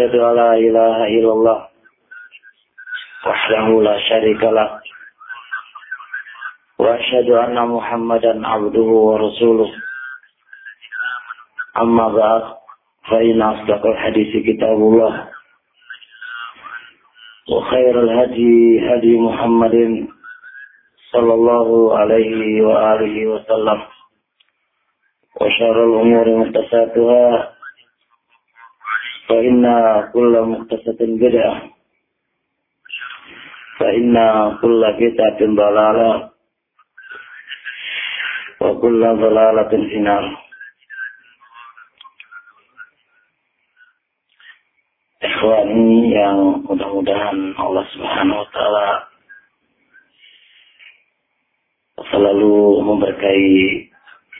أشهد أن لا إله إلا الله وحده لا شريك له وأشهد أن محمدا عبده ورسوله. أما بعد فإن أصدق الحديث كتاب الله وخير الهدي هدي محمد صلى الله عليه وآله وسلم. وشر الأمور محدثاتها فإن كل محدثة بدعة فإن كل بدعة ضلالة وكل ضلالة في النار Ikhwani yang mudah-mudahan Allah Subhanahu wa taala selalu memberkahi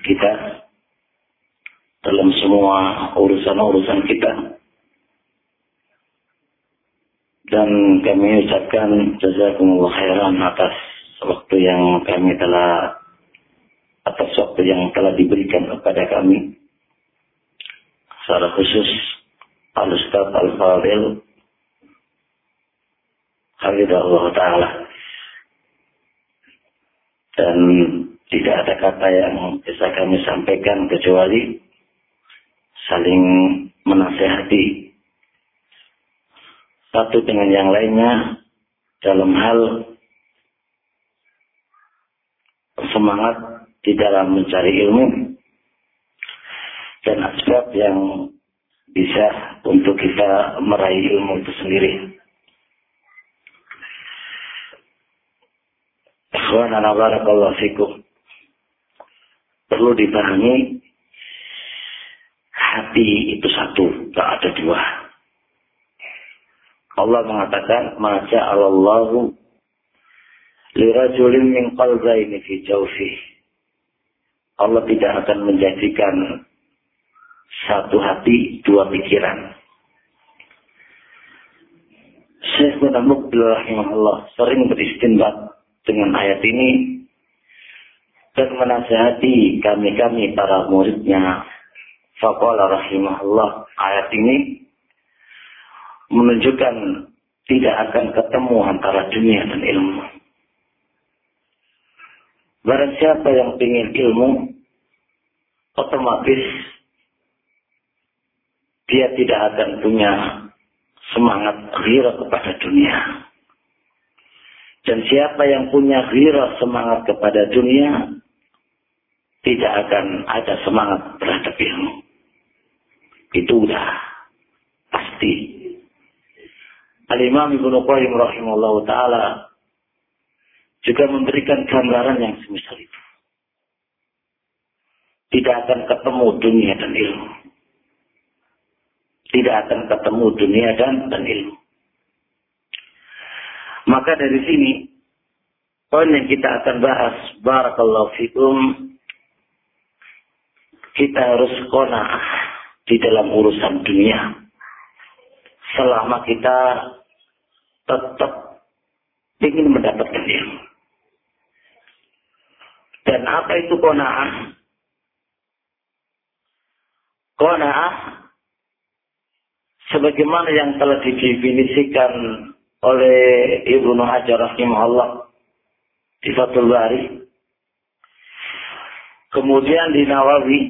kita dalam semua urusan-urusan kita. Dan kami ucapkan jazakumullah khairan atas waktu yang kami telah atas waktu yang telah diberikan kepada kami. Secara khusus Al-Ustaz Al-Fadil Hafizahullah Ta'ala. Dan tidak ada kata yang bisa kami sampaikan kecuali saling menasehati satu dengan yang lainnya dalam hal semangat di dalam mencari ilmu dan aspek yang bisa untuk kita meraih ilmu itu sendiri. Perlu dipahami hati itu satu, tak ada dua. Allah mengatakan, "Maja Allahu lirajulin min qalbaini fi jawfi." Allah tidak akan menjadikan satu hati, dua pikiran. Syekh Mutamukbil rahimahullah sering beristinbat dengan ayat ini dan menasihati kami-kami para muridnya Faqala rahimahullah ayat ini menunjukkan tidak akan ketemu antara dunia dan ilmu. Barang siapa yang ingin ilmu, otomatis dia tidak akan punya semangat ghirah kepada dunia. Dan siapa yang punya ghirah semangat kepada dunia, tidak akan ada semangat terhadap ilmu. Itu udah pasti. Al-Imam Ibnu Qayyim rahimahullah taala juga memberikan gambaran yang semisal itu. Tidak akan ketemu dunia dan ilmu. Tidak akan ketemu dunia dan, dan ilmu. Maka dari sini, poin yang kita akan bahas, Barakallahu fikum, kita harus kona'ah di dalam urusan dunia. Selama kita tetap ingin mendapatkan ilmu. Dan apa itu kona'ah? Kona'ah sebagaimana yang telah didefinisikan oleh Ibnu Hajar rahimahullah di Fathul Bari. Kemudian di Nawawi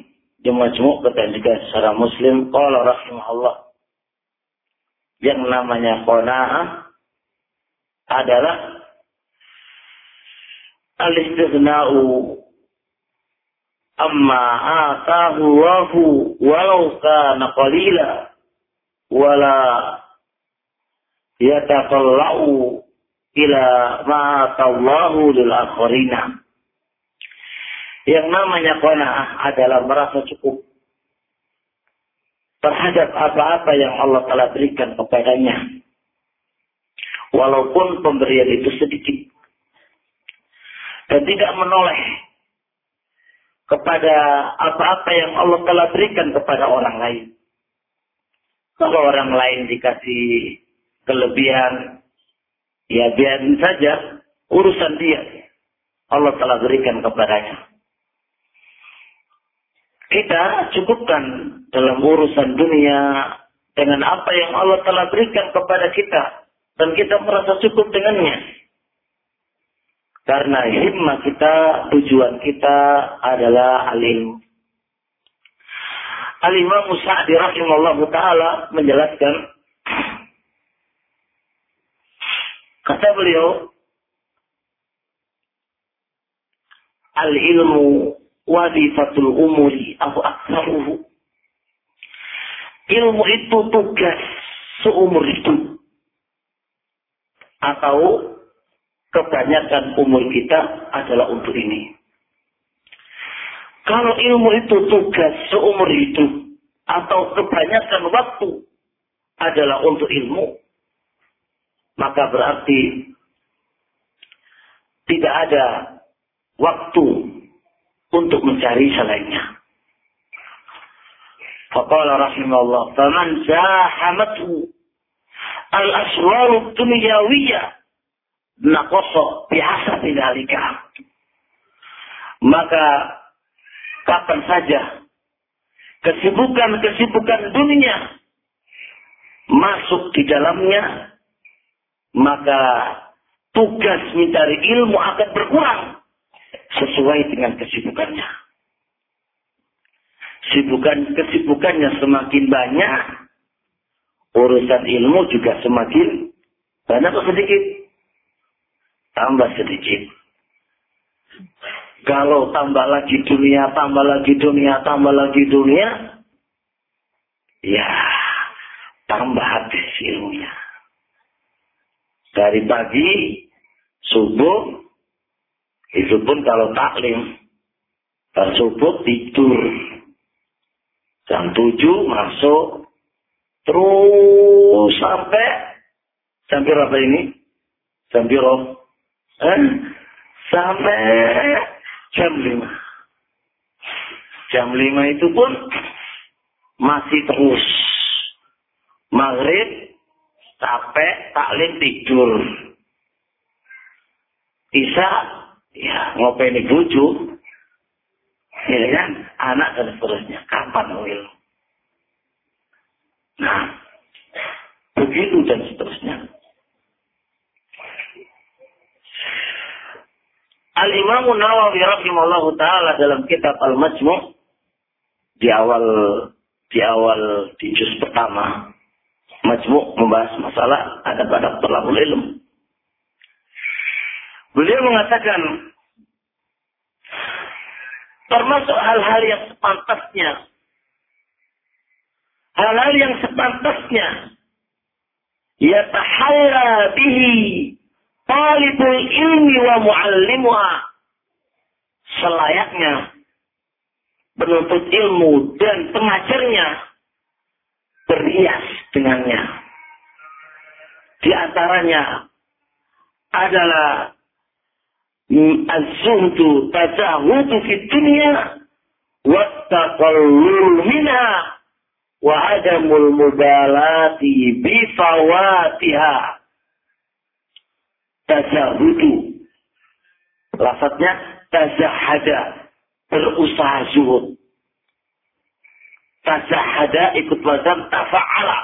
di Majmu' dan juga secara Muslim qala rahimahullah yang namanya qanaah adalah al-istighna'u amma atahu wa hu walau kana qalila wala yataqallau ila ma atallahu lil akhirina yang namanya qanaah adalah merasa cukup terhadap apa-apa yang Allah telah berikan kepadanya. Walaupun pemberian itu sedikit. Dan tidak menoleh kepada apa-apa yang Allah telah berikan kepada orang lain. Kalau orang lain dikasih kelebihan, ya biarin saja urusan dia. Allah telah berikan kepadanya. Kita cukupkan dalam urusan dunia dengan apa yang Allah telah berikan kepada kita dan kita merasa cukup dengannya. Karena hikmah kita, tujuan kita adalah alim. Al-Imam Sa'di ta'ala menjelaskan kata beliau al-ilmu wadifatul umuri atau aksaruhu ilmu itu tugas seumur hidup atau kebanyakan umur kita adalah untuk ini. Kalau ilmu itu tugas seumur hidup atau kebanyakan waktu adalah untuk ilmu, maka berarti tidak ada waktu untuk mencari selainnya. Faqala rahimahullah, "Faman zahamatu al-aswaru dunyawiyah nakoso biasa tidak Maka kapan saja kesibukan-kesibukan dunia masuk di dalamnya, maka tugas mencari ilmu akan berkurang sesuai dengan kesibukannya. Sibukan kesibukannya semakin banyak, urusan ilmu juga semakin banyak sedikit tambah sedikit. Kalau tambah lagi dunia, tambah lagi dunia, tambah lagi dunia, ya tambah habis ilmunya. Dari pagi, subuh, itu pun kalau taklim, subuh tidur. Jam tujuh masuk, terus sampai, sampai berapa ini? Sampai roh Eh? Sampai jam 5. Jam 5 itu pun masih terus. Maghrib, capek, taklim tidur. Isa, ya ngopeni buju. Ya kan? Anak dan seterusnya. Kapan Wil? Nah, begitu dan seterusnya. Al-Imam Nawawi rahimahullah taala dalam kitab Al-Majmu' di awal di awal di juz pertama Majmu' membahas masalah ada pada terlalu ilmu. Beliau mengatakan termasuk hal-hal yang sepantasnya hal-hal yang sepantasnya. Ya tahalla bihi talibul ilmi wa muallimuha. Selayaknya penuntut ilmu dan pengajarnya berhias dengannya. Di antaranya adalah az-zuhdu tazahudu fi dunya wa taqallul minha wa adamul mubalati bi fawatiha tazahudu. Lafadznya tazahada, berusaha zuhud. Tazahada ikut wazan tafa'ala.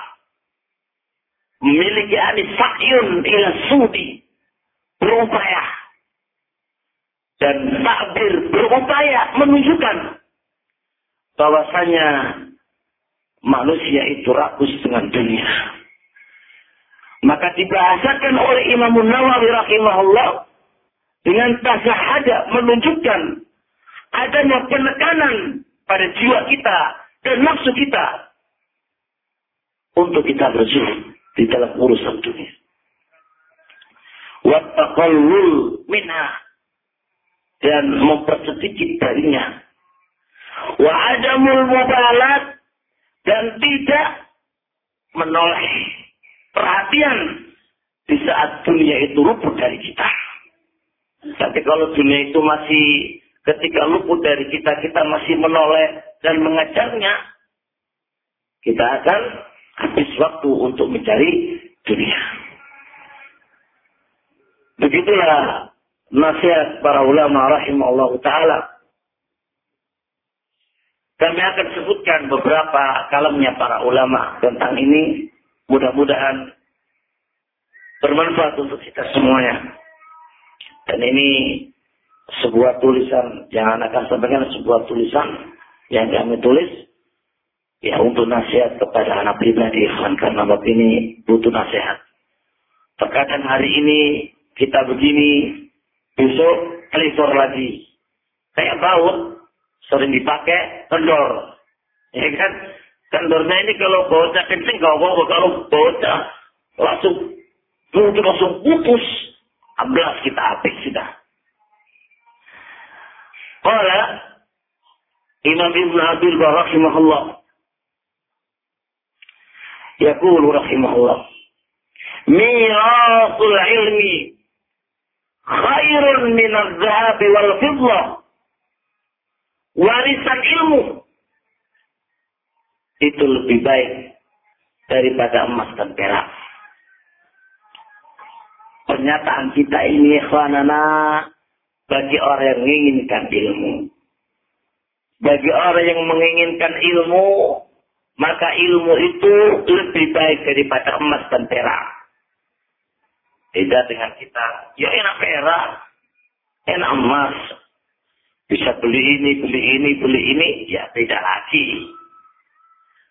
Memiliki anis sa'yun ila sudi. Berupaya. Dan takbir berupaya menunjukkan bahwasanya manusia itu rakus dengan dunia maka dibahasakan oleh Imam Nawawi rahimahullah dengan tasahada menunjukkan adanya penekanan pada jiwa kita dan nafsu kita untuk kita berjuang di dalam urusan dunia. Wattaqallul minha dan mempersedikit darinya. Wa adamul mubalat dan tidak menoleh perhatian di saat dunia itu luput dari kita. Tapi kalau dunia itu masih ketika luput dari kita, kita masih menoleh dan mengejarnya, kita akan habis waktu untuk mencari dunia. Begitulah nasihat para ulama rahimahullah ta'ala. Kami akan sebutkan beberapa kalamnya para ulama tentang ini. Mudah-mudahan bermanfaat untuk kita semuanya. Dan ini sebuah tulisan yang akan sampaikan sebuah tulisan yang kami tulis ya untuk nasihat kepada anak pribadi karena bapak ini butuh nasihat. Terkadang hari ini kita begini, besok telepon lagi. Kayak baut, sering dipakai kendor. Ya kan? Kendornya ini kalau bautnya kencing, kalau bawa kalau bautnya langsung mungkin langsung putus. Amblas kita habis sudah. Kala Imam Ibn Abil rahimahullah. Yaqulu rahimahullah. Mirasul ilmi khairun min az-zahab wal fiddah. Warisan ilmu itu lebih baik daripada emas dan perak. Pernyataan kita ini ikhwanana bagi orang yang menginginkan ilmu. Bagi orang yang menginginkan ilmu, maka ilmu itu lebih baik daripada emas dan perak. Beda dengan kita. Ya enak perak, enak emas. Bisa beli ini, beli ini, beli ini. Ya tidak lagi.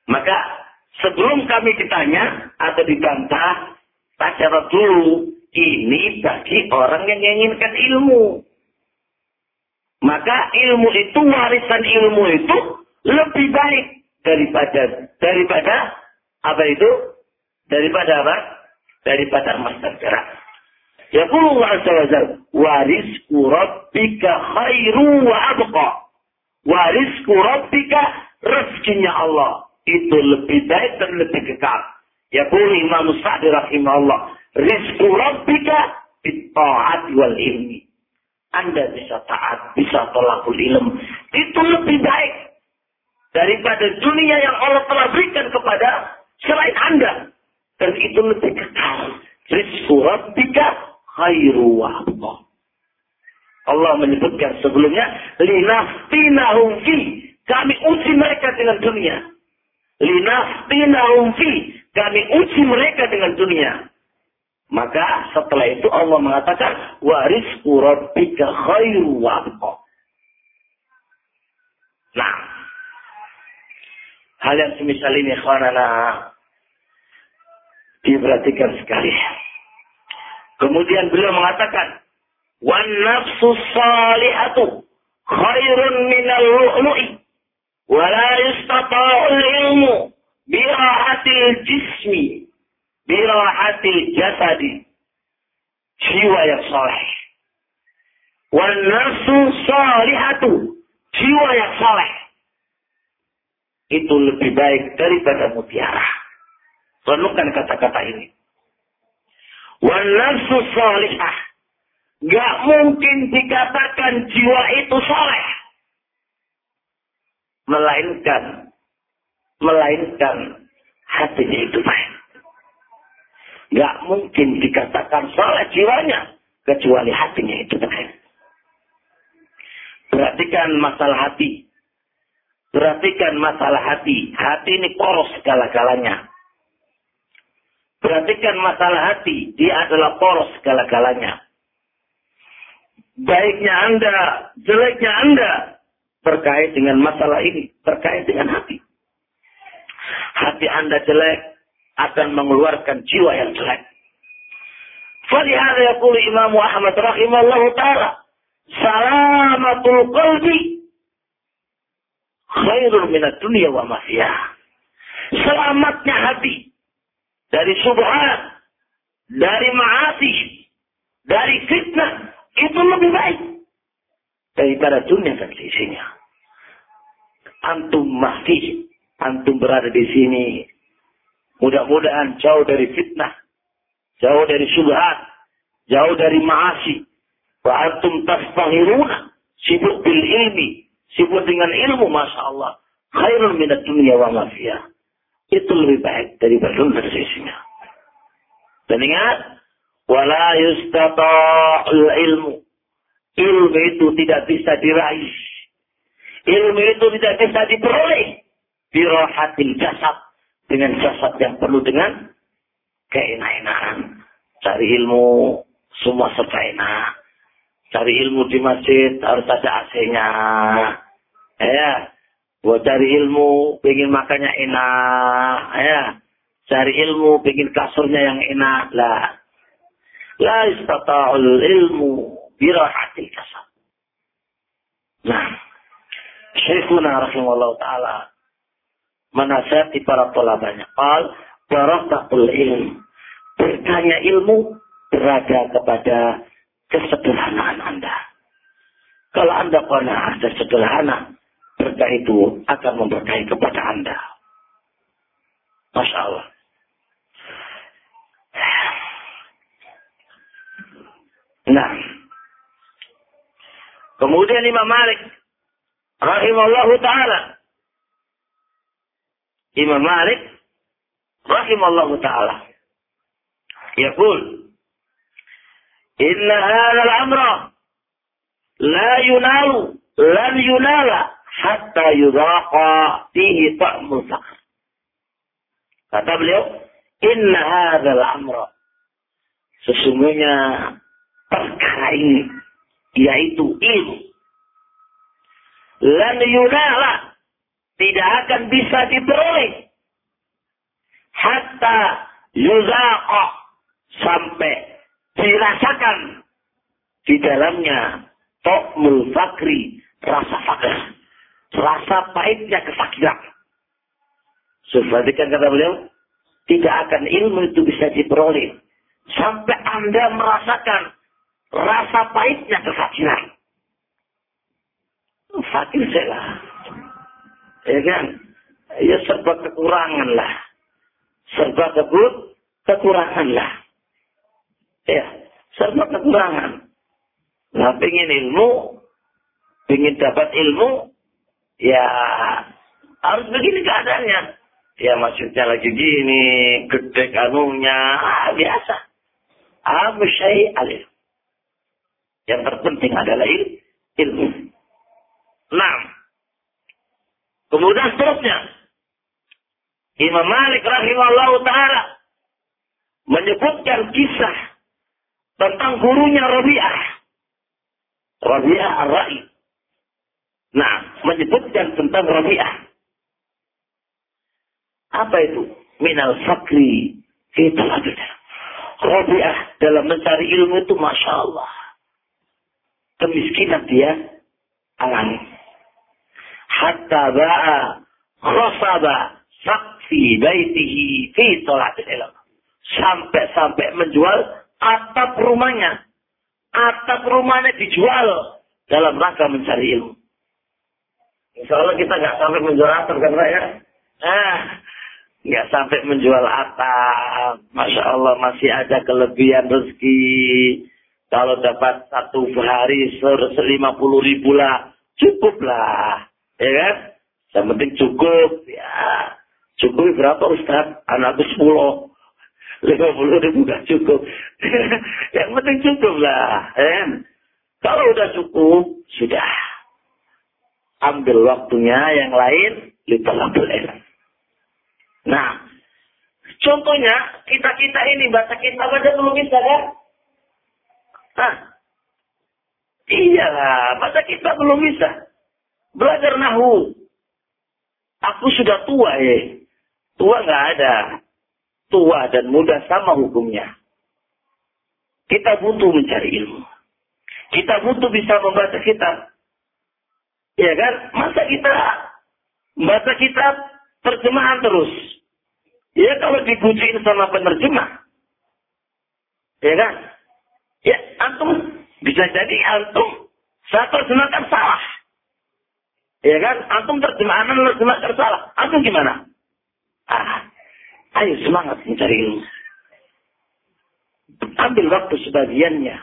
Maka sebelum kami ditanya atau dibantah, baca dulu. Ini bagi orang yang menginginkan ilmu. Maka ilmu itu, warisan ilmu itu lebih baik daripada daripada apa itu? Daripada apa? daripada emas dan. Azza wa Jal, warisku rabbika khairu wa abqa. Warisku rabbika rezekinya Allah. Itu lebih baik dan lebih kekal. Yaqulu Imam Sa'di rahimahullah. Rizku rabbika bitta'at wal ilmi. Anda bisa taat, bisa tolakul ilm. Itu lebih baik daripada dunia yang Allah telah berikan kepada selain Anda. Dan itu lebih kekal. Rizku rabbika khairu wa Allah menyebutkan sebelumnya, linaftinahum fi. Kami uji mereka dengan dunia. Linaftinahum fi. Kami uji mereka dengan dunia. Maka setelah itu Allah mengatakan, warisku rabbika khairu wa Nah, hal yang semisal ini, khwanana, Diperhatikan sekali. Kemudian beliau mengatakan, "Wan nafsu salihatu khairun minal lu'lu'i wa la yustata'ul ilmu birahatil jismi birahatil jasadi." Jiwa yang saleh. Wan nafsu salihatu jiwa yang saleh itu lebih baik daripada mutiara. Renungkan kata-kata ini. Wan nafsu salihah. Gak mungkin dikatakan jiwa itu soleh. Melainkan, melainkan hatinya itu baik. Gak mungkin dikatakan soleh jiwanya. Kecuali hatinya itu baik. Perhatikan masalah hati. Perhatikan masalah hati. Hati ini poros segala-galanya. Perhatikan masalah hati. Dia adalah poros segala-galanya. Baiknya Anda, jeleknya Anda. Terkait dengan masalah ini. Terkait dengan hati. Hati Anda jelek akan mengeluarkan jiwa yang jelek. Falihada yakul Imam Muhammad rahimahullah ta'ala. Salamatul qalbi khairul minat dunia wa mafiyah. Selamatnya hati dari subhat, dari maasi, dari fitnah, itu lebih baik daripada dunia dan sisinya. Antum masih antum berada di sini. Mudah-mudahan jauh dari fitnah, jauh dari syubhat, jauh dari maasi. Wa antum tasfahiruna, sibuk bil ilmi, sibuk dengan ilmu, Masya Allah. Khairul minat dunia wa mafiyah. Itu lebih baik daripada dunia sisinya. Dan ingat, wala yustata'ul ilmu. Ilmu itu tidak bisa diraih. Ilmu itu tidak bisa diperoleh. Birohatil jasad. Dengan jasad yang penuh dengan keenak-enakan. Cari ilmu, semua serba enak. Cari ilmu di masjid, harus ada AC-nya. Ya, buat cari ilmu, pengen makannya enak. Ya, cari ilmu, pengen kasurnya yang enak. Lah, la istata'ul ilmu birahatil kasab. Nah, Syekhuna rahimahullah ta'ala menasihati para tolabanya. Qal, barakatul ilm. Berkahnya ilmu berada kepada kesederhanaan Anda. Kalau Anda pernah sederhana, berkah itu akan memberkahi kepada Anda. Masya Allah. Nah, kemudian Imam Malik rahimahullah taala Imam Malik rahimahullah taala yaqul inna hadha al-amra la yunalu lan yunala hatta yudaqa fihi fakhr. Kata beliau inna hadha al-amra. Sesungguhnya perkara ini yaitu ilmu lan yunala tidak akan bisa diperoleh. Hatta yuzaqa sampai dirasakan di dalamnya tokmul fakri rasa fakir rasa pahitnya kesakitan Sebalikan kata beliau tidak akan ilmu itu bisa diperoleh sampai anda merasakan rasa pahitnya kefakiran. Fakir saya Ya kan? Ya serba kekurangan lah. Serba kebut, kekurangan lah. Ya, serba kekurangan. Nah, pengen ilmu, pengen dapat ilmu, ya harus begini keadaannya. Ya maksudnya lagi gini, gede kanunya, ah, biasa. Abu syai alif. Yang terpenting adalah il ilmu. Nah, kemudian seterusnya. Imam Malik rahimahullah ta'ala menyebutkan kisah tentang gurunya Rabi'ah. Rabi'ah Ar-Ra'i. Nah, menyebutkan tentang Rabi'ah. Apa itu? Minal fakri. Itu ada. Rabi'ah dalam mencari ilmu itu Masya Allah kemiskinan dia alami. Hatta ba'a khasaba sakfi baitihi fi salatil ilm. Sampai-sampai menjual atap rumahnya. Atap rumahnya dijual dalam rangka mencari ilmu. Insya Allah kita nggak sampai menjual atap kan Pak ya? Ah, nggak sampai menjual atap. Masya Allah masih ada kelebihan rezeki kalau dapat satu hari lima puluh ribu lah, cukup lah. Ya kan? Yang penting cukup. Ya, cukup berapa Ustaz? Anakku sepuluh. Lima puluh ribu gak cukup. yang penting cukup lah. Ya kan? Kalau udah cukup, sudah. Ambil waktunya yang lain, lipat ambil Nah, contohnya kita-kita ini baca kitab aja belum bisa kan? Hah? Iyalah, masa kita belum bisa belajar nahu? Aku sudah tua ya. Tua nggak ada. Tua dan muda sama hukumnya. Kita butuh mencari ilmu. Kita butuh bisa membaca kitab. Ya kan? Masa kita membaca kitab terjemahan terus. Ya kalau dibujuin sama penerjemah. Ya kan? Ya, antum bisa jadi antum saya terjemahkan salah. Ya kan? Antum terjemahan terjemah tersalah. Antum gimana? Ah, ayo semangat mencari ilmu. Ambil waktu sebagiannya.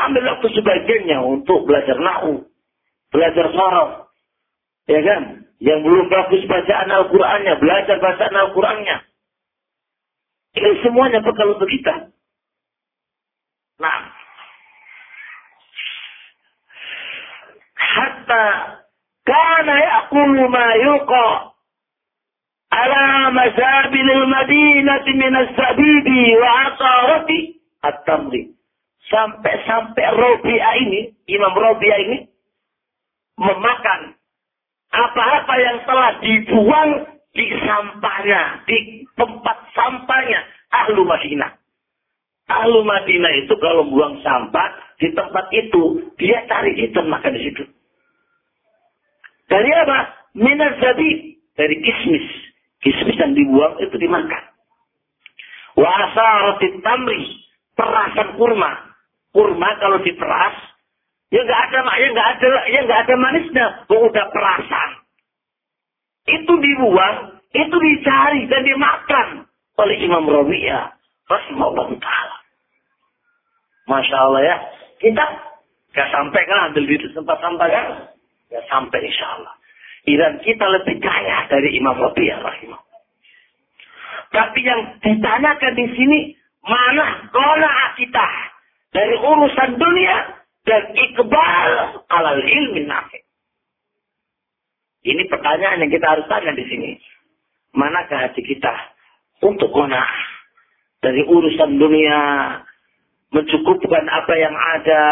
Ambil waktu sebagiannya untuk belajar nahu, belajar saraf. Ya kan? Yang belum bagus bacaan Al-Qur'annya, belajar bacaan Al-Qur'annya. Ini semuanya bekal untuk kita. Nah, hatta kana yaqulu ma yuqa ala mazabil al-madinah min as-sabibi wa at-tamri. Sampai-sampai Robi'ah ini, Imam Robi'ah ini memakan apa-apa yang telah dibuang di sampahnya, di tempat sampahnya ahlu Madinah. Ahlu Madinah itu kalau buang sampah di tempat itu, dia cari ikan makan di situ. Dari apa? Minas jadi dari kismis. Kismis yang dibuang itu dimakan. Wa roti tamri, perasan kurma. Kurma kalau diperas, ya nggak ada, ya nggak ada, ya nggak ada manisnya. Oh, udah perasan. Itu dibuang, itu dicari dan dimakan oleh Imam Rabi'ah. Rasulullah Ta'ala. Masya Allah ya. Kita gak sampai kan ambil di tempat sampah kan? Gak sampai insya Allah. Dan kita lebih kaya dari Imam Rabi'ah rahimah. Tapi yang ditanyakan di sini, mana kona kita dari urusan dunia dan iqbal alal ilmi nafi. Ini pertanyaan yang kita harus tanya di sini. Manakah hati kita untuk kona dari urusan dunia mencukupkan apa yang ada,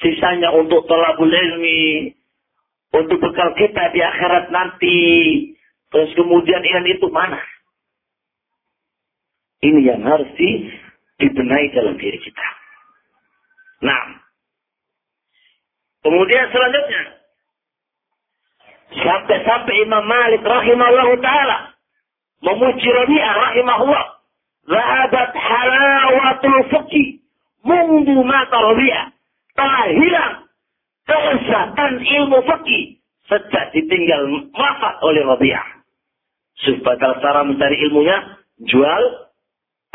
sisanya untuk tolabul ilmi, untuk bekal kita di akhirat nanti, terus kemudian ini itu mana? Ini yang harus di, dibenahi dalam diri kita. Nah, kemudian selanjutnya, sampai-sampai Imam Malik rahimahullah ta'ala memuji Rabi'ah rahimahullah. Zahabat halawatul fuqih mundu mata Rabi'ah telah hilang kelezatan ilmu fikih sejak ditinggal wafat oleh Rabi'ah. Sebagai cara mencari ilmunya, jual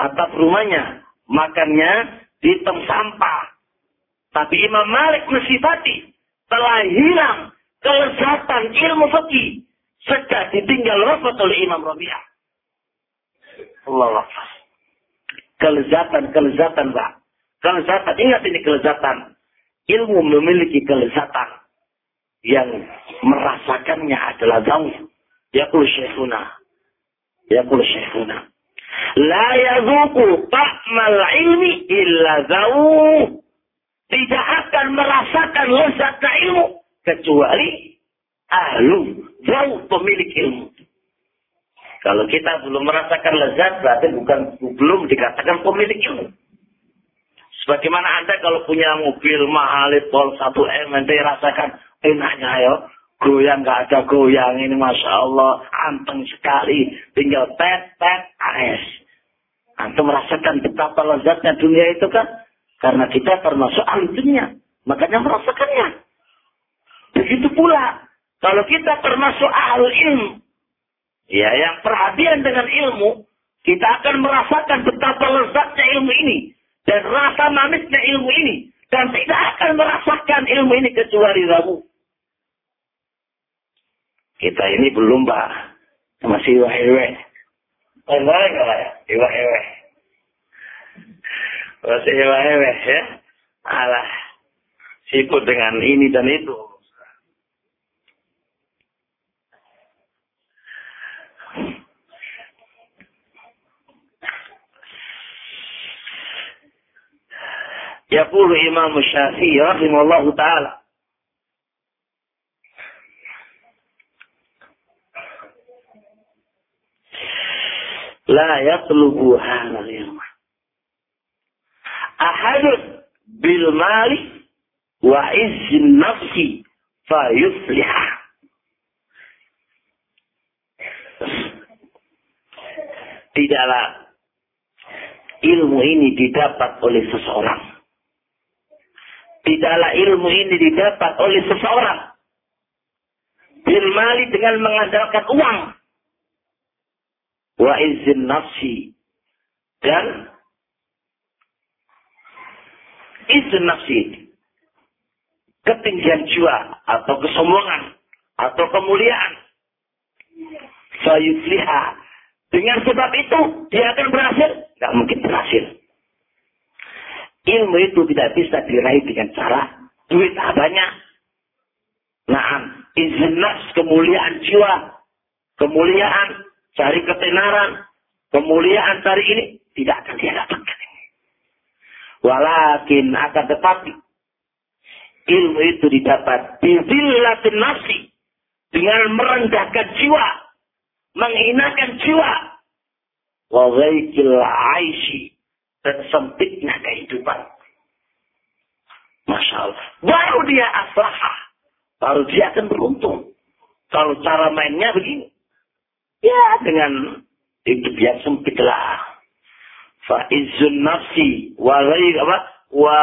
atap rumahnya, makannya di tong sampah. Tapi Imam Malik mensifati telah hilang kelezatan ilmu fikih sejak ditinggal wafat oleh Imam Rabi'ah. Allah Kelezatan-kelezatan, Pak. Kelezatan, ingat ini kelezatan. Ilmu memiliki kelezatan. Yang merasakannya adalah zauf. Yaqul syekhuna. Yaqul syekhuna. La yazuku ta'mal ilmi illa zauf. Tidak akan merasakan lezatnya ilmu. Kecuali ahlu. Zauf pemilik ilmu. Kalau kita belum merasakan lezat, berarti bukan belum dikatakan pemilik ilmu. Sebagaimana Anda kalau punya mobil mahal Pol 1M, Anda rasakan enaknya ya. Goyang nggak ada goyang ini Masya Allah. Anteng sekali. Tinggal tet, tet, AS. Anda merasakan betapa lezatnya dunia itu kan. Karena kita termasuk ahli dunia. Makanya merasakannya. Begitu pula. Kalau kita termasuk ahli ilmu. Ya, yang perhatian dengan ilmu. Kita akan merasakan betapa lezatnya ilmu ini dan rasa manisnya ilmu ini. Dan tidak akan merasakan ilmu ini kecuali rabu. Kita ini belum, Pak. Masih iwa-iwe. Benar nggak ya? Bahasa eleh-eleh ya. Alah. Sibuk dengan ini dan itu. ya Yaqulu Imam Syafi'i rahimahullah taala La yatlubu halal ilma ahadun bil mali wa izzin nafsi fa yusliha Tidaklah ilmu ini didapat oleh seseorang. Tidaklah ilmu ini didapat oleh seseorang. Bil mali dengan mengandalkan uang. Wa izin nafsi. Dan izin nafsi. Ketinggian jiwa atau kesombongan atau kemuliaan. Fayufliha. Dengan sebab itu dia akan berhasil? Tidak mungkin berhasil. Ilmu itu tidak bisa diraih dengan cara duit banyak. Nah, izin nafs, kemuliaan jiwa, kemuliaan, cari ketenaran, kemuliaan cari ini, tidak akan dia ini. Walakin akan tetapi, ilmu itu didapat bizillatin nafsi, dengan merendahkan jiwa, menghinakan jiwa, wawaikil aishi, dan sempitnya kehidupan. Masya Allah. Baru dia aslahah. Baru dia akan beruntung. Kalau cara mainnya begini. Ya dengan hidup yang sempit lah. Fa'izun nafsi. Wa apa? Wa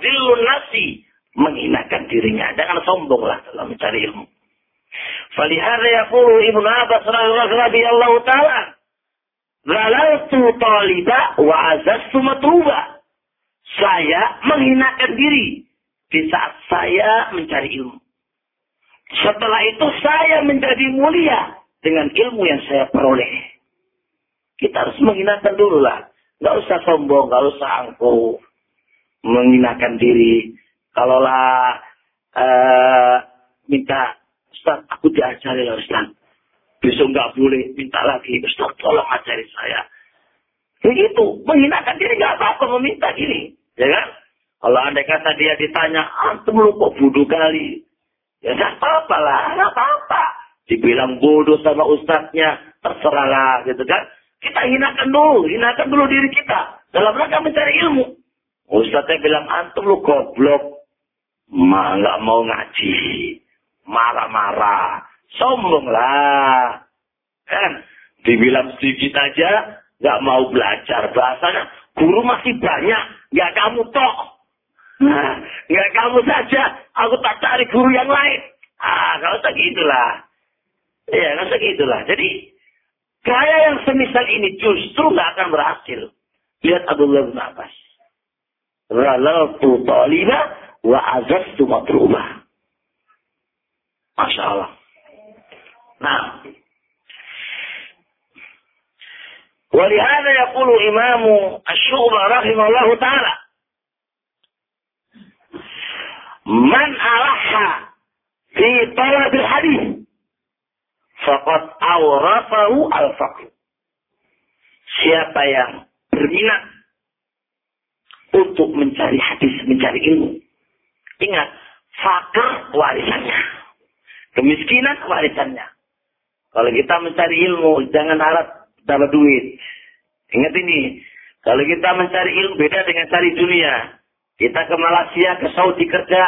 zillun nafsi. Menghinakan dirinya. Jangan sombong lah dalam mencari ilmu. Falihara yaqulu Ibnu Abbas radhiyallahu taala. Zalaltu taliba wa azastu matruba. Saya menghinakan diri di saat saya mencari ilmu. Setelah itu saya menjadi mulia dengan ilmu yang saya peroleh. Kita harus menghinakan dulu lah. Gak usah sombong, gak usah angkuh. Menghinakan diri. Kalaulah uh, minta, Ustaz, aku diajari lah Ustaz. Besok nggak boleh, minta lagi. Ustaz, tolong ajari saya. Begitu, menghinakan diri gak apa-apa meminta gini. Ya kan? Kalau andai kata dia ditanya, antum lu kok bodoh kali. Ya nggak apa-apa lah, nggak apa-apa. Dibilang bodoh sama ustadznya, terserahlah gitu kan. Kita hinakan dulu, hinakan dulu diri kita. Dalam rangka mencari ilmu. Ustadznya bilang, antum lu goblok. Ma nggak mau ngaji. Marah-marah. Sombong lah. Kan? Dibilang sedikit aja, nggak mau belajar. Bahasanya, guru masih banyak. Nggak kamu toh. Ya kamu saja, aku tak cari guru yang lain. Ah, kalau tak gitulah. Ya, kalau tak gitulah. Jadi, gaya yang semisal ini justru nggak akan berhasil. Lihat Abdullah bin Abbas. Ralatu talina wa azaztu matruba. Masya Allah. Nah. ولهذا يقول إمام الشعبة رحمه الله تعالى awrafahu al-faqr. Siapa yang berminat untuk mencari hadis, mencari ilmu. Ingat, fakir warisannya. Kemiskinan warisannya. Kalau kita mencari ilmu, jangan harap dapat duit. Ingat ini, kalau kita mencari ilmu beda dengan cari dunia. Kita ke Malaysia, ke Saudi kerja,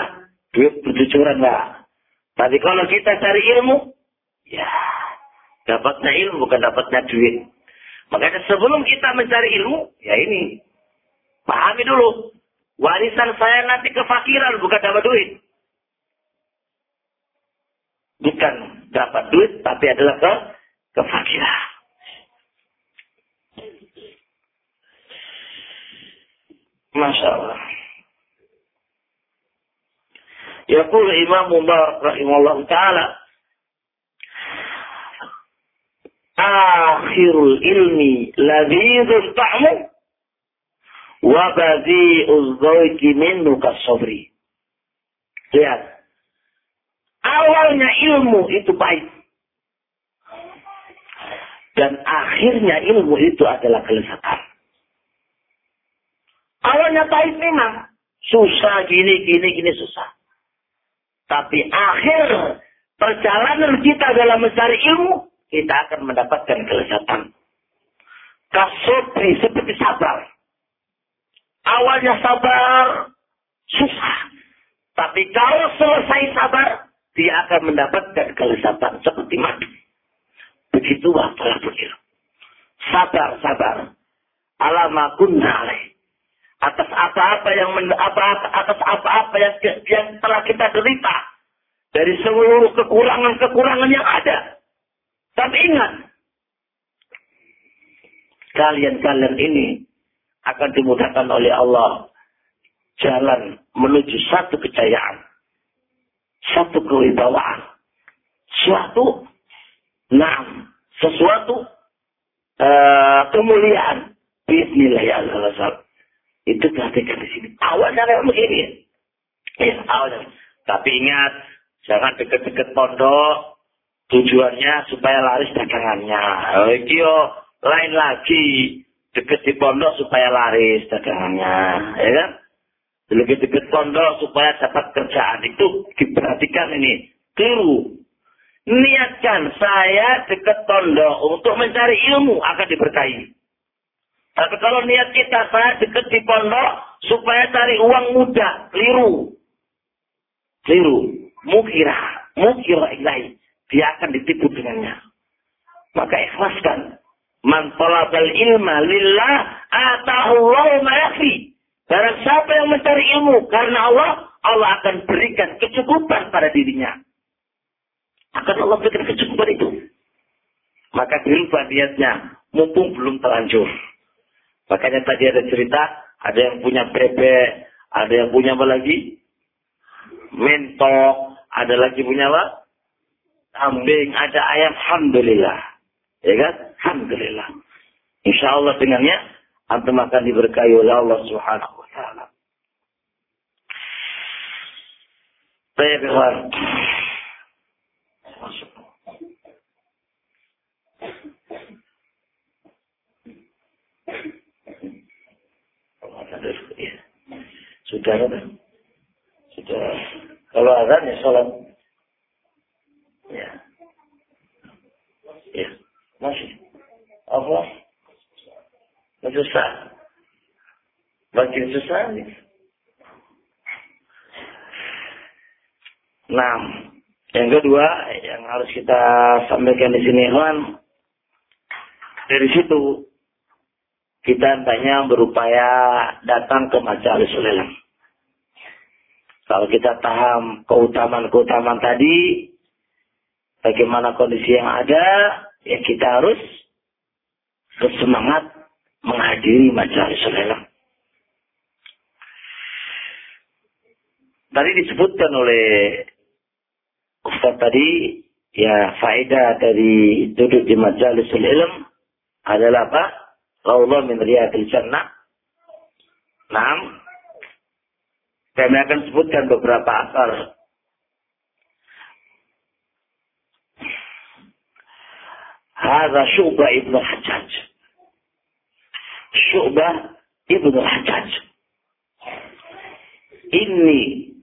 duit berjujuran lah. Tapi kalau kita cari ilmu, ya Dapatnya ilmu, bukan dapatnya duit. Makanya sebelum kita mencari ilmu, ya ini. Pahami dulu. Warisan saya nanti kefakiran, bukan dapat duit. Bukan dapat duit, tapi adalah ke kefakiran. Masya Allah. Ya Yaqul Imam Mubarak rahimahullah ta'ala akhirul ilmi ladzidus ta'mu wa badi'uz zawji minhu kasabri. Lihat. Awalnya ilmu itu baik. Dan akhirnya ilmu itu adalah kelesatan Awalnya baik memang. Susah gini, gini, gini susah. Tapi akhir perjalanan kita dalam mencari ilmu kita akan mendapatkan kelezatan. Kasobri seperti sabar. Awalnya sabar, susah. Tapi kalau selesai sabar, dia akan mendapatkan kelezatan seperti mati. Begitu telah begitu. Sabar, sabar. Alama kunna atas apa-apa yang apa, atas apa-apa yang, yang telah kita derita dari seluruh kekurangan-kekurangan yang ada. Tapi ingat, kalian-kalian ini akan dimudahkan oleh Allah jalan menuju satu kejayaan, satu kewibawaan, suatu nam, sesuatu uh, kemuliaan. Bismillahirrahmanirrahim. Itu perhatikan di sini. Awalnya kayak begini. Ya, awalnya. Tapi ingat, jangan deket-deket pondok. Tujuannya supaya laris dagangannya. Oh, yo lain lagi. Deket di pondok supaya laris dagangannya. Ya kan? Lebih deket pondok supaya dapat kerjaan. Itu diperhatikan ini. Keliru. Niatkan saya dekat pondok untuk mencari ilmu akan diberkahi. Tapi kalau niat kita saya dekat di pondok supaya cari uang mudah, keliru. Keliru. Mukira, mukira ilahi. Dia akan ditipu dengannya. Maka ikhlaskan. Man talabal ilma lillah atahullahu ma yakfi. Barang siapa yang mencari ilmu karena Allah, Allah akan berikan kecukupan pada dirinya. Akan Allah berikan kecukupan itu. Maka dirubah niatnya, mumpung belum terlanjur. Makanya tadi ada cerita, ada yang punya bebek, ada yang punya apa lagi? Mentok, ada lagi punya apa? Kambing, ada ayam, Alhamdulillah. Ya kan? Alhamdulillah. Insya Allah dengannya, antum akan diberkahi oleh Allah Subhanahu wa taala. Baik, Masuk. Ya. Sudah kan? Sudah. Kalau azan ya sholat. Ya. Ya. Masih. Apa? Susah. Makin susah. Nah, yang kedua yang harus kita sampaikan di sini, Ikhwan, dari situ kita hanya berupaya datang ke majelis ilmu. Kalau kita paham keutamaan-keutamaan tadi, bagaimana kondisi yang ada, ya kita harus bersemangat menghadiri majelis ilmu. Tadi disebutkan oleh Ustaz tadi, ya faedah dari duduk di majelis ilmu adalah apa? Raulullah min riyadil jannah. Nah, kami akan sebutkan beberapa asal. Hada Syu'bah ibnu Hajjaj. Syu'bah ibnu Hajjaj. Inni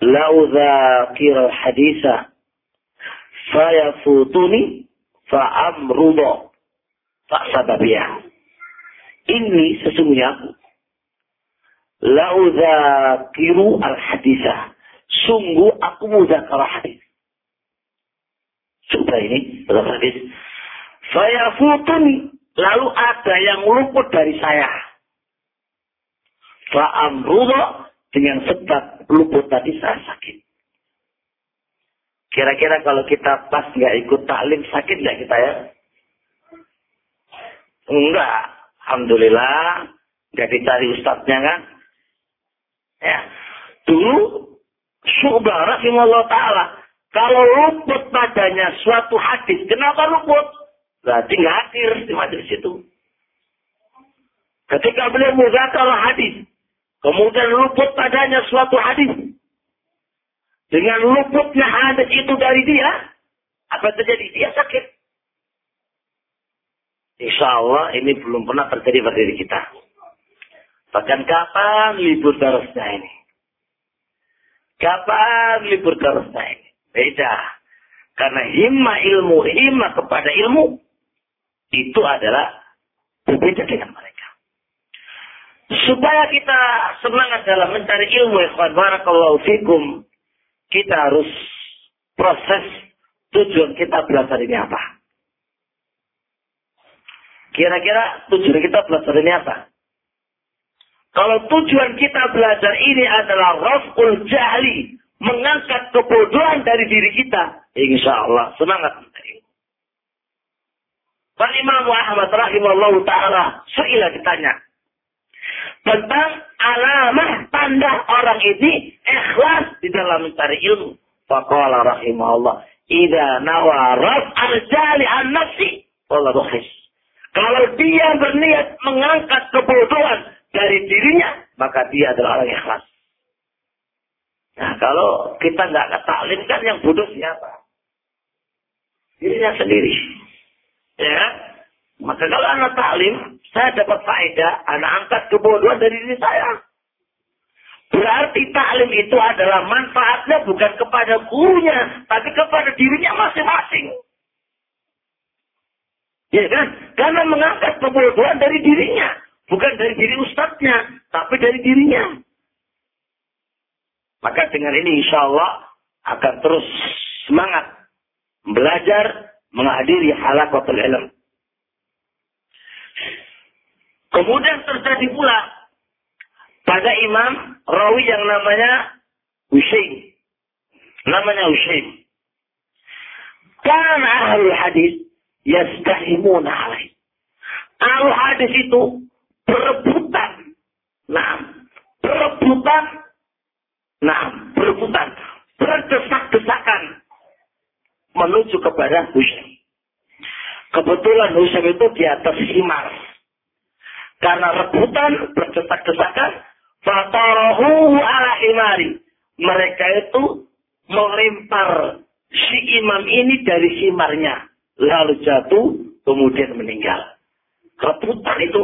lau dhakir al-haditha fayafutuni fa'amrudo fa'sababiyah ini sesungguhnya aku. Laudzakiru al-hadisah. Sungguh aku mudah kalau hadis. Coba ini dalam hadis. Saya futuni. Lalu ada yang luput dari saya. Fa'amrudo dengan sebab luput tadi saya sakit. Kira-kira kalau kita pas nggak ikut taklim sakit nggak kita ya? Enggak. Alhamdulillah, nggak dicari ustadznya kan. Ya. Dulu, Syubah rahimahullah ta'ala, kalau luput padanya suatu hadis, kenapa luput? Berarti nggak hadir di majelis itu. Ketika beliau muzakar hadis, kemudian luput padanya suatu hadis. Dengan luputnya hadis itu dari dia, apa terjadi? Dia sakit. Insya Allah ini belum pernah terjadi pada diri kita. Bahkan kapan libur darusnya ini? Kapan libur darusnya ini? Beda. Karena himma ilmu, himma kepada ilmu, itu adalah berbeda dengan mereka. Supaya kita semangat dalam mencari ilmu, ikhwan barakallahu fikum, kita harus proses tujuan kita belajar ini apa. Kira-kira tujuan kita belajar ini apa? Kalau tujuan kita belajar ini adalah raf'ul jahli, mengangkat kebodohan dari diri kita, insya Allah semangat Pak Imam Ahmad rahimahullah ta'ala seila ditanya tentang alamah tanda orang ini ikhlas di dalam mencari ilmu. Faqala rahimahullah, "Idza nawarat al-jali an-nafsi, Allah Kalau dia berniat mengangkat kebodohan dari dirinya, maka dia adalah orang ikhlas. Nah, kalau kita nggak ketaklim kan yang bodoh siapa? Dirinya sendiri. Ya. Maka kalau anak taklim, saya dapat faedah, anak angkat kebodohan dari diri saya. Berarti taklim itu adalah manfaatnya bukan kepada gurunya, tapi kepada dirinya masing-masing. Ya kan? Karena mengangkat kebodohan dari dirinya. Bukan dari diri ustadznya, tapi dari dirinya. Maka dengan ini insya Allah akan terus semangat belajar menghadiri halaqatul ilm. Kemudian terjadi pula pada imam rawi yang namanya Usain. Namanya Usain. Karena ahli hadis yastahimuna alaih. Ahli hadis itu berebutan. Nah, berebutan. Nah, berebutan. Berdesak-desakan menuju kepada Husain. Kebetulan Husain itu di atas himar. Karena rebutan berdesak-desakan, fatarahu ala himari. Mereka itu melempar si imam ini dari himarnya. Lalu jatuh, kemudian meninggal. Rebutan itu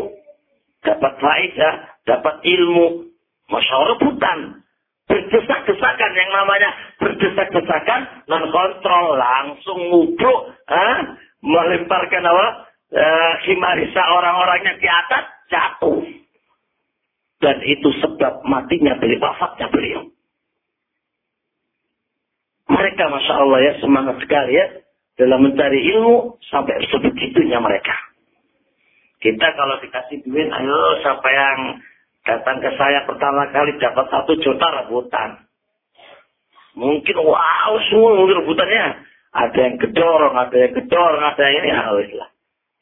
dapat faedah, dapat ilmu. Masya rebutan berdesak-desakan yang namanya berdesak-desakan non kontrol langsung ngubruk ah, melemparkan apa? Eh, himarisa orang-orangnya di atas jatuh. Dan itu sebab matinya beliau wafatnya beliau. Mereka masya Allah ya semangat sekali ya dalam mencari ilmu sampai sebegitunya mereka. Kita kalau dikasih duit ayo siapa yang Datang ke saya pertama kali dapat satu juta rebutan. Mungkin wow semua mungkin rebutannya. Ada yang gedorong, ada yang gedorong, ada yang ini. Ya, lah.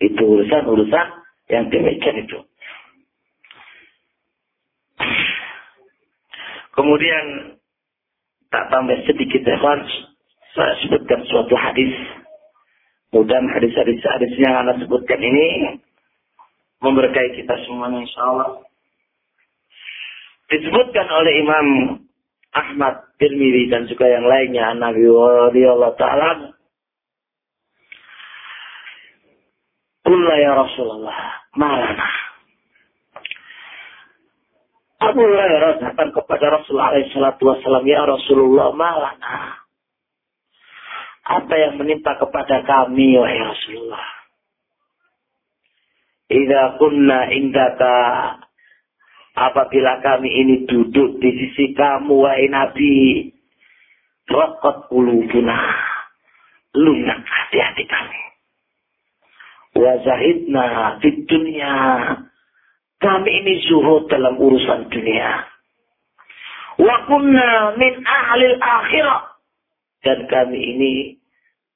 Itu urusan-urusan yang demikian itu. Kemudian tak tambah sedikit ya saya sebutkan suatu hadis. Mudah hadis-hadis hadis yang anda sebutkan ini memberkai kita semuanya insya Allah disebutkan oleh Imam Ahmad Tirmidzi dan juga yang lainnya Nabi Allah taala. Kulla ya Rasulullah malana Abu Hurairah datang kepada Rasulullah SAW, ya Rasulullah malana apa yang menimpa kepada kami wahai Rasulullah? Idza kunna indaka apabila kami ini duduk di sisi kamu wahai Nabi rokot ulubuna lunak hati-hati kami. Wazahidna di dunia kami ini zuhud dalam urusan dunia. Wa kunna min ahlil akhirah. Dan kami ini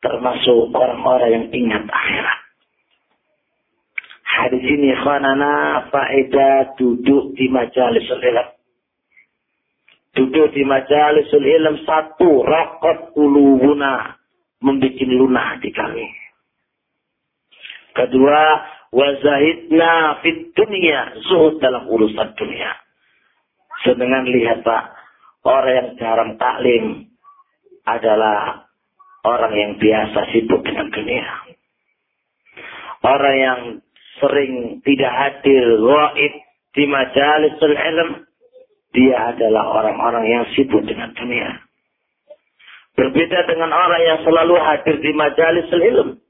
termasuk orang-orang yang ingat akhirat Hadis ini khanana faedah duduk di majalis ilm. Duduk di majalis ilm satu rakot ulubuna membuat lunak di kami. Kedua, wazahidna fit dunia, zuhud dalam urusan dunia. Sedangkan lihat Pak, orang yang jarang taklim adalah orang yang biasa sibuk dengan dunia. Orang yang sering tidak hadir gaib di majalis ilm, dia adalah orang-orang yang sibuk dengan dunia. Berbeda dengan orang yang selalu hadir di majalis ilm,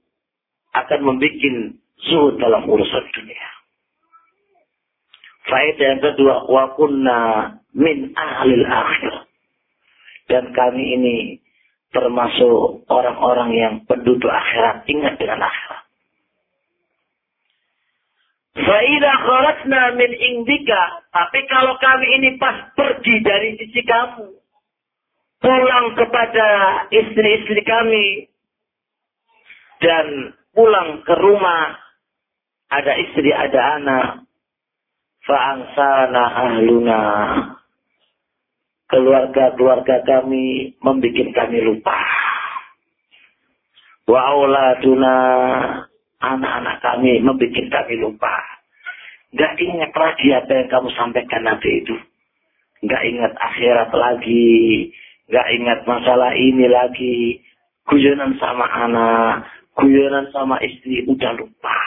akan membuat zuhud dalam urusan dunia. Faedah yang kedua, wa kunna min ahlil akhir. Dan kami ini termasuk orang-orang yang penduduk akhirat, ingat dengan akhirat. Faidah kharajna min indika. Tapi kalau kami ini pas pergi dari sisi kamu. pulang kepada istri-istri kami dan pulang ke rumah ada istri, ada anak. Fa'angsana ahluna. Keluarga-keluarga kami membuat kami lupa. Wa auladuna anak-anak kami membuat kami lupa. Gak ingat lagi apa yang kamu sampaikan nanti itu. Gak ingat akhirat lagi. Gak ingat masalah ini lagi. Guyonan sama anak. Guyonan sama istri. Udah lupa.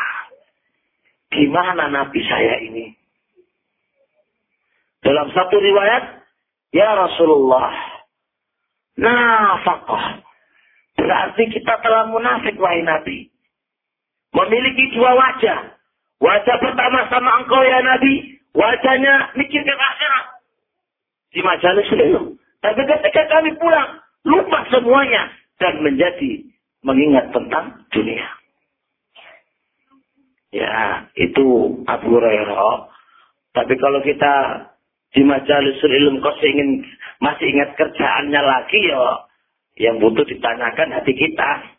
Gimana Nabi saya ini? Dalam satu riwayat. Ya Rasulullah. Nafakah. Berarti kita telah munafik wahai Nabi. Memiliki dua wajah. Wajah pertama sama engkau ya Nabi. Wajahnya mikir ke akhirat. Di majalis itu. Tapi ketika kami pulang. Lupa semuanya. Dan menjadi mengingat tentang dunia. Ya, itu Abu Hurairah. Tapi kalau kita di majalis ilmu kau ingin masih ingat kerjaannya lagi ya yang butuh ditanyakan hati kita.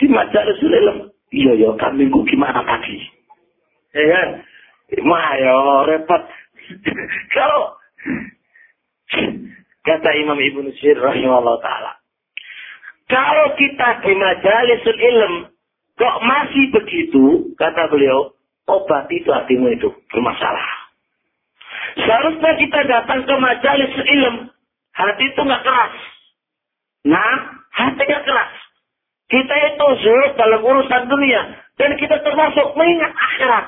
Di majalis ilmu Iya ya kambingku gimana tadi? Ya kan? Mah ya repot. Kalau kata Imam Ibnu Sir rahimahullah taala. Kalau kita di majelis ilm kok masih begitu, kata beliau, obat itu hatimu itu bermasalah. Seharusnya kita datang ke majelis ilm, hati itu nggak keras. Nah, hati nggak keras. Kita itu zuhud dalam urusan dunia. Dan kita termasuk mengingat akhirat.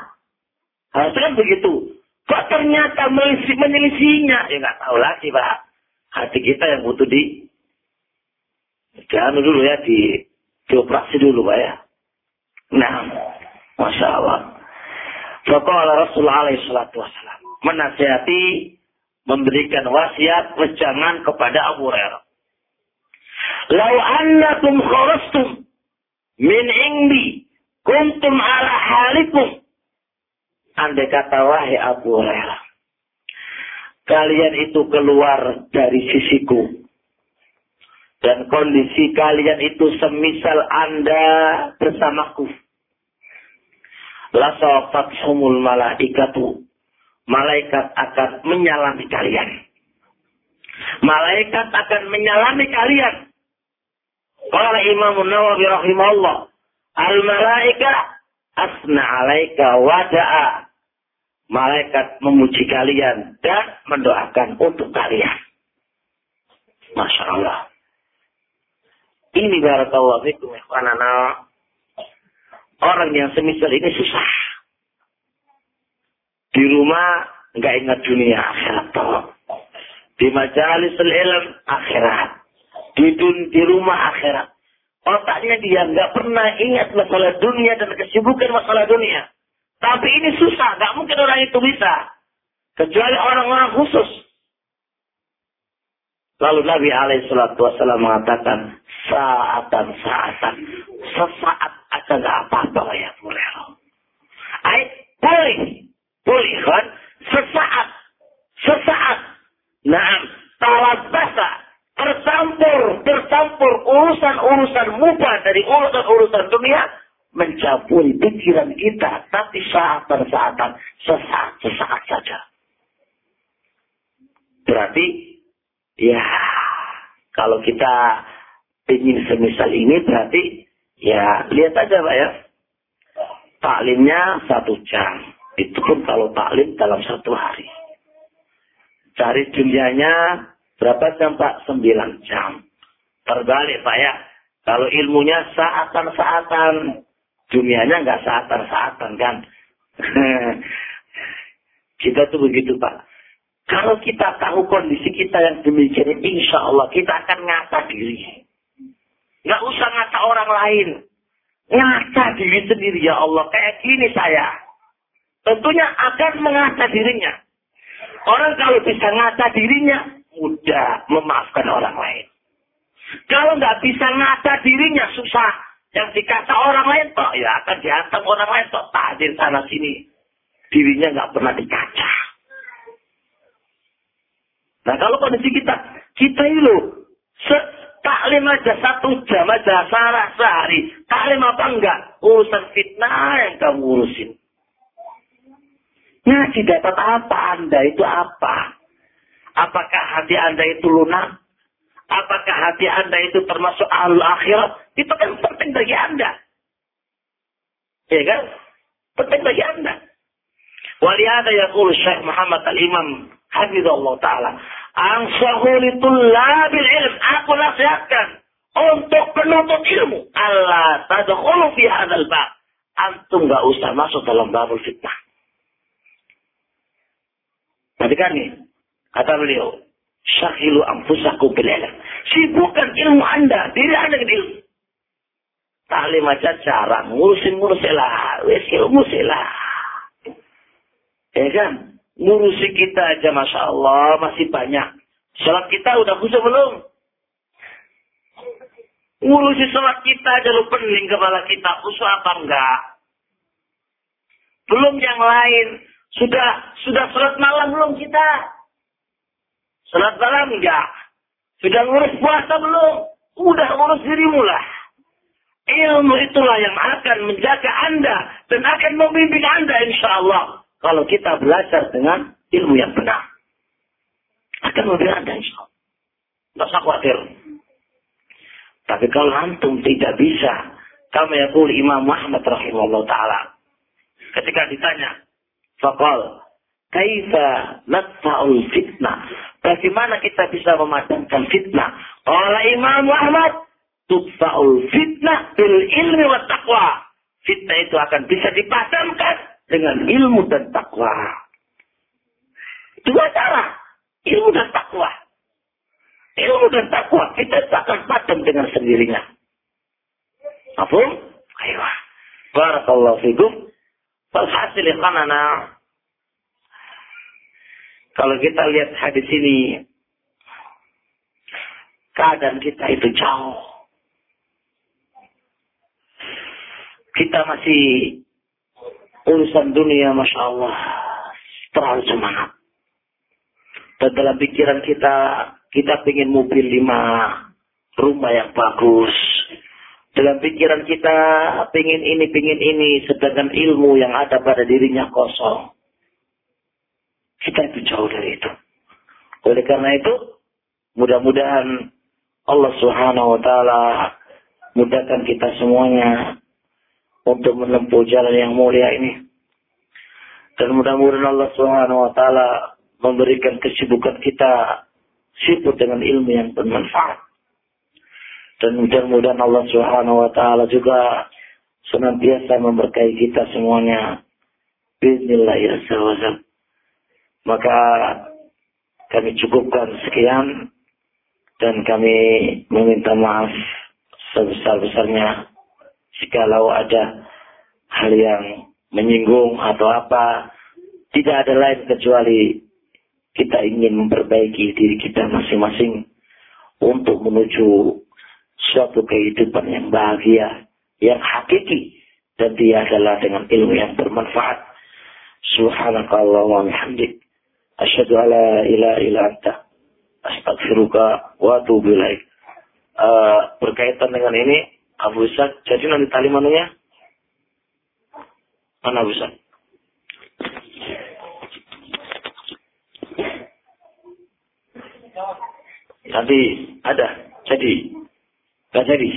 Harusnya kan begitu. Kok ternyata menyelisi, menyelisihinya? Ya nggak tahu lagi Pak. Hati kita yang butuh di Jangan dulu ya, di dioperasi dulu Pak ya. Nah, Masya Allah. Faqala Rasulullah alaihi salatu wassalam. Menasihati, memberikan wasiat, wejangan kepada Abu Hurairah. Lau annakum kharastum min indi kuntum ala halikum. Andai kata wahai Abu Hurairah. Kalian itu keluar dari sisiku. Dan kondisi kalian itu semisal Anda bersamaku. Lasofat humul malaikatu. Malaikat akan menyalami kalian. Malaikat akan menyalami kalian. Qala Imam Nawawi rahimahullah, al-malaika asna alaika wada'a. Malaikat memuji kalian dan mendoakan untuk kalian. Masya Allah. Ini barakallahu fikum ikhwanana. Orang yang semisal ini susah. Di rumah nggak ingat dunia akhirat. Di majalis ilm akhirat di, di rumah akhirat. Otaknya dia nggak pernah ingat masalah dunia dan kesibukan masalah dunia. Tapi ini susah, nggak mungkin orang itu bisa. Kecuali orang-orang khusus. Lalu Nabi Alaihissalam mengatakan, saatan saatan, sesaat aja nggak apa-apa ya boleh. Ay, boleh, boleh kan? Sesaat, sesaat. Nah, talat basah tercampur, tercampur urusan-urusan mubah dari urusan-urusan dunia mencampuri pikiran kita, tapi saat saatan sesaat, sesaat saja. Berarti, ya, kalau kita ingin semisal ini berarti, ya, lihat aja Pak ya. Taklimnya satu jam. Itu pun kalau taklim dalam satu hari. Cari dunianya Berapa jam Pak? Sembilan jam. Terbalik Pak ya. Kalau ilmunya saatan-saatan. Dunianya nggak saatan-saatan kan. kita tuh begitu Pak. Kalau kita tahu kondisi kita yang demikian, insya Allah kita akan ngata diri. Nggak usah ngata orang lain. Ngata diri sendiri ya Allah. Kayak gini saya. Tentunya akan mengata dirinya. Orang kalau bisa ngata dirinya, mudah memaafkan orang lain. Kalau nggak bisa ngata dirinya susah. Yang dikata orang lain toh ya akan dihantam orang lain toh hadir sana sini. Dirinya nggak pernah dikaca. Nah kalau kondisi kita, kita itu taklim aja satu jam aja salah sehari. Taklim apa enggak? Urusan fitnah yang kamu urusin. Ngaji dapat apa anda itu apa? Apakah hati anda itu lunak? Apakah hati anda itu termasuk al akhirat? Itu kan penting bagi anda. Ya kan? Penting bagi anda. Walihada yaqul Syekh Muhammad Al-Imam Hafizullah Ta'ala. Ansahul labil ilm. Aku nasihatkan untuk penuntut ilmu. Allah tadkhulu fi hadzal bab. Antum enggak usah masuk dalam babul fitnah. Perhatikan nih. Kata beliau. Syahilu amfusaku bil. Sibukkan ilmu anda. Diri anda dengan ilmu. Taklim aja cara. Ngurusin-ngurusin lah. Wes ilmu silah. Ya kan? ngurusi kita aja Masya Allah masih banyak. Sholat kita udah khusyuk belum? Ngurusi sholat kita aja lu pening kepala kita. Khusyuk apa enggak? Belum yang lain. Sudah sudah sholat malam belum kita? Sholat malam enggak? Sudah ngurus puasa belum? Udah ngurus dirimu lah. Ilmu itulah yang akan menjaga Anda dan akan memimpin Anda insya Allah kalau kita belajar dengan ilmu yang benar. Akan lebih ada insya Allah. Tidak usah khawatir. Tapi kalau antum tidak bisa, kami yakul Imam Muhammad rahimahullah ta'ala. Ketika ditanya, Fakal, Kaifa natfa'ul fitnah. Bagaimana kita bisa memadamkan fitnah? Oleh Imam Muhammad, tutfa'ul fitnah bil ilmi wa taqwa. Fitnah itu akan bisa dipadamkan dengan ilmu dan takwa. Dua cara, ilmu dan takwa. Ilmu dan takwa kita akan padam dengan sendirinya. Apa? Ayo. Barakallahu fikum. Falhasil kanana. Kalau kita lihat hadis ini, keadaan kita itu jauh. Kita masih urusan dunia Masya Allah terlalu semangat. Dan dalam pikiran kita, kita ingin mobil lima, rumah yang bagus. Dalam pikiran kita, pingin ini, pingin ini, sedangkan ilmu yang ada pada dirinya kosong. Kita itu jauh dari itu. Oleh karena itu, mudah-mudahan Allah Subhanahu wa taala mudahkan kita semuanya untuk menempuh jalan yang mulia ini. Dan mudah-mudahan Allah Subhanahu wa taala memberikan kesibukan kita sibuk dengan ilmu yang bermanfaat. Dan mudah-mudahan Allah Subhanahu wa taala juga senantiasa memberkahi kita semuanya. Bismillah ya Maka kami cukupkan sekian dan kami meminta maaf sebesar-besarnya Jikalau ada hal yang menyinggung atau apa, tidak ada lain kecuali kita ingin memperbaiki diri kita masing-masing untuk menuju suatu kehidupan yang bahagia, yang hakiki, dan dia adalah dengan ilmu yang bermanfaat. Subhanakallah wa bihamdik. Asyhadu alla ilaha illa anta. Astaghfiruka wa atubu ilaik. Uh, berkaitan dengan ini, Abu Isa, jadi nanti tali manunya? Mana Abu Isa? Nanti ada, jadi. Gak jadi?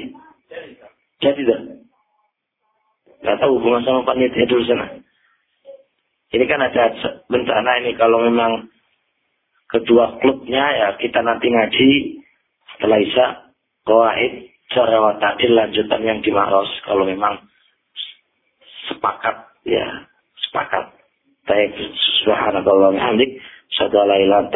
Jadi dah. Gak tahu hubungan sama panitia dulu sana. Ini kan ada bencana ini kalau memang kedua klubnya ya kita nanti ngaji setelah Isya, Qawaid, Cara tadi lanjutan yang di Maros kalau memang sepakat ya sepakat. Baik, subhanallah bihamdik, syadu ala ilah,